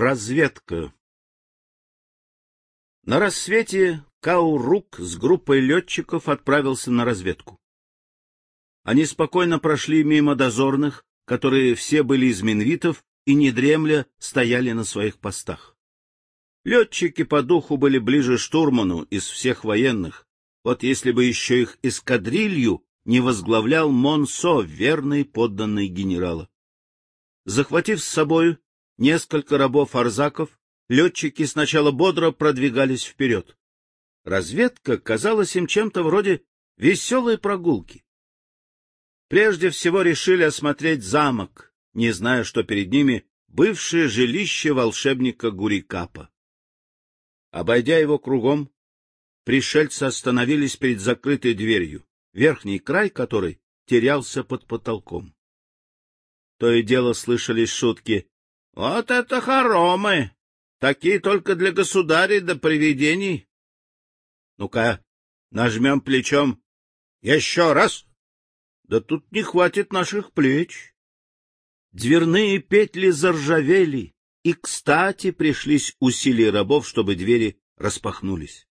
Разведка На рассвете Каурук с группой летчиков отправился на разведку. Они спокойно прошли мимо дозорных, которые все были из минвитов и, не дремля, стояли на своих постах. Летчики по духу были ближе штурману из всех военных. Вот если бы еще их эскадрилью не возглавлял Монсо, верный подданный генерала. Захватив с собой несколько рабов-арзаков, летчики сначала бодро продвигались вперед. Разведка казалась им чем-то вроде веселой прогулки. Прежде всего решили осмотреть замок, не зная, что перед ними бывшее жилище волшебника Гурикапа. Обойдя его кругом, пришельцы остановились перед закрытой дверью, верхний край которой терялся под потолком. То и дело слышались шутки. — Вот это хоромы! Такие только для государей да привидений. — Ну-ка, нажмем плечом. — Еще раз! Да тут не хватит наших плеч. Дверные петли заржавели, и, кстати, пришлись усилия рабов, чтобы двери распахнулись.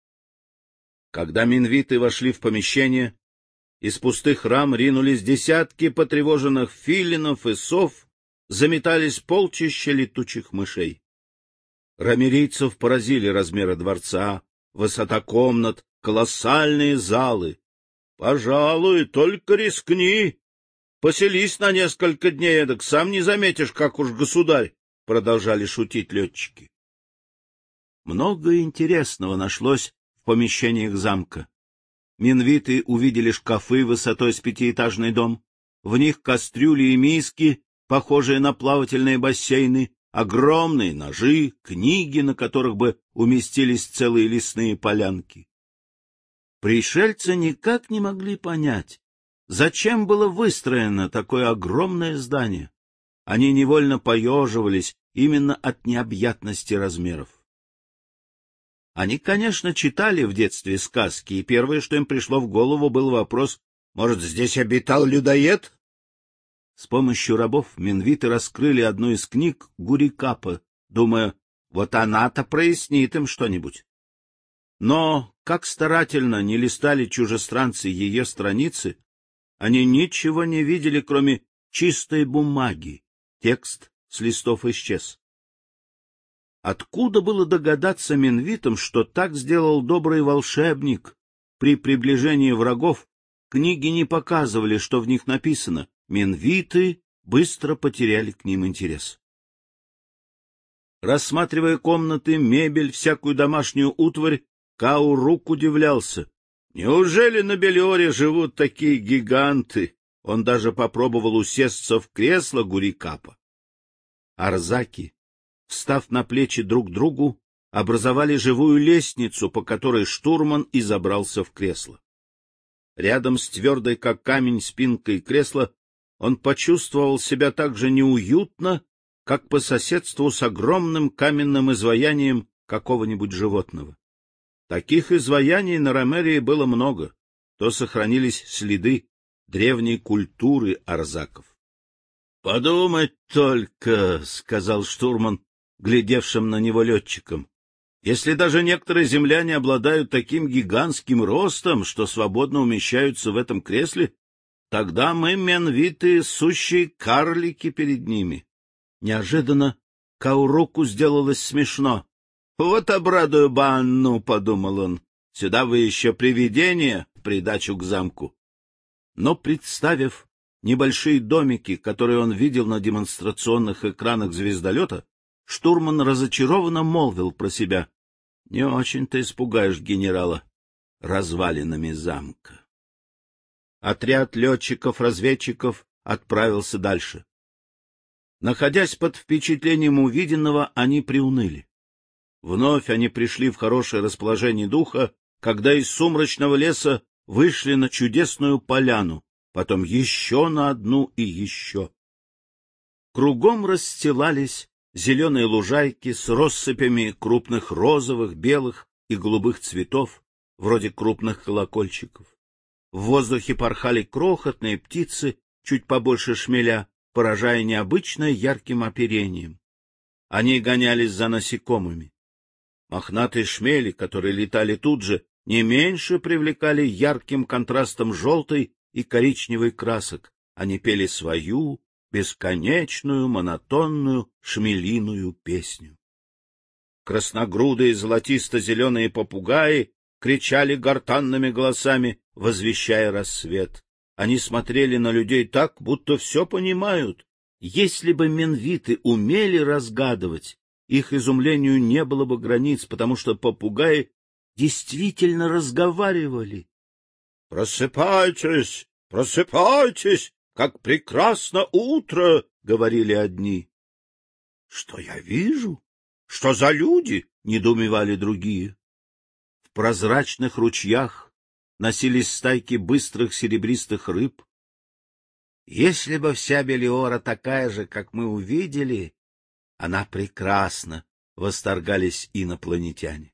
Когда минвиты вошли в помещение, из пустых рам ринулись десятки потревоженных филинов и сов, заметались полчища летучих мышей. Рамерийцев поразили размеры дворца, высота комнат, колоссальные залы. Пожалуй, только рискни. Поселись на несколько дней, так сам не заметишь, как уж государь, — продолжали шутить летчики. Много интересного нашлось в помещениях замка. Минвиты увидели шкафы высотой с пятиэтажный дом. В них кастрюли и миски, похожие на плавательные бассейны, огромные ножи, книги, на которых бы уместились целые лесные полянки. Пришельцы никак не могли понять, зачем было выстроено такое огромное здание. Они невольно поеживались именно от необъятности размеров. Они, конечно, читали в детстве сказки, и первое, что им пришло в голову, был вопрос, может, здесь обитал людоед? С помощью рабов минвиты раскрыли одну из книг Гурикапа, думая, вот она-то прояснит им что-нибудь. Но, как старательно не листали чужестранцы ее страницы, они ничего не видели, кроме чистой бумаги. Текст с листов исчез. Откуда было догадаться Минвитам, что так сделал добрый волшебник? При приближении врагов книги не показывали, что в них написано. Минвиты быстро потеряли к ним интерес. Рассматривая комнаты, мебель, всякую домашнюю утварь, Каурук удивлялся. Неужели на Белиоре живут такие гиганты? Он даже попробовал усесться в кресло Гурикапа. Арзаки, встав на плечи друг другу, образовали живую лестницу, по которой штурман и забрался в кресло. Рядом с твердой, как камень, спинкой кресла он почувствовал себя так же неуютно, как по соседству с огромным каменным изваянием какого-нибудь животного. Таких изваяний на Ромерии было много, то сохранились следы древней культуры арзаков. — Подумать только, — сказал штурман, глядевшим на него летчиком, — если даже некоторые земляне обладают таким гигантским ростом, что свободно умещаются в этом кресле, тогда мы, менвитые, сущие карлики перед ними. Неожиданно Кауруку сделалось смешно. — Вот обрадую банну, — подумал он. — Сюда вы еще привидение в придачу к замку. Но, представив небольшие домики, которые он видел на демонстрационных экранах звездолета, штурман разочарованно молвил про себя. — Не очень-то испугаешь генерала развалинами замка. Отряд летчиков-разведчиков отправился дальше. Находясь под впечатлением увиденного, они приуныли. Вновь они пришли в хорошее расположение духа, когда из сумрачного леса вышли на чудесную поляну, потом еще на одну и еще. Кругом расстилались зеленые лужайки с россыпями крупных розовых, белых и голубых цветов, вроде крупных колокольчиков. В воздухе порхали крохотные птицы, чуть побольше шмеля, поражая необычно ярким оперением Они гонялись за насекомыми. Мохнатые шмели, которые летали тут же, не меньше привлекали ярким контрастом желтой и коричневой красок. Они пели свою бесконечную монотонную шмелиную песню. Красногрудые золотисто-зеленые попугаи кричали гортанными голосами, возвещая рассвет. Они смотрели на людей так, будто все понимают. Если бы менвиты умели разгадывать, их изумлению не было бы границ, потому что попугаи действительно разговаривали. — Просыпайтесь, просыпайтесь, как прекрасно утро! — говорили одни. — Что я вижу? Что за люди? — недоумевали другие. В прозрачных ручьях носились стайки быстрых серебристых рыб. Если бы вся Белиора такая же, как мы увидели, она прекрасна, — восторгались инопланетяне.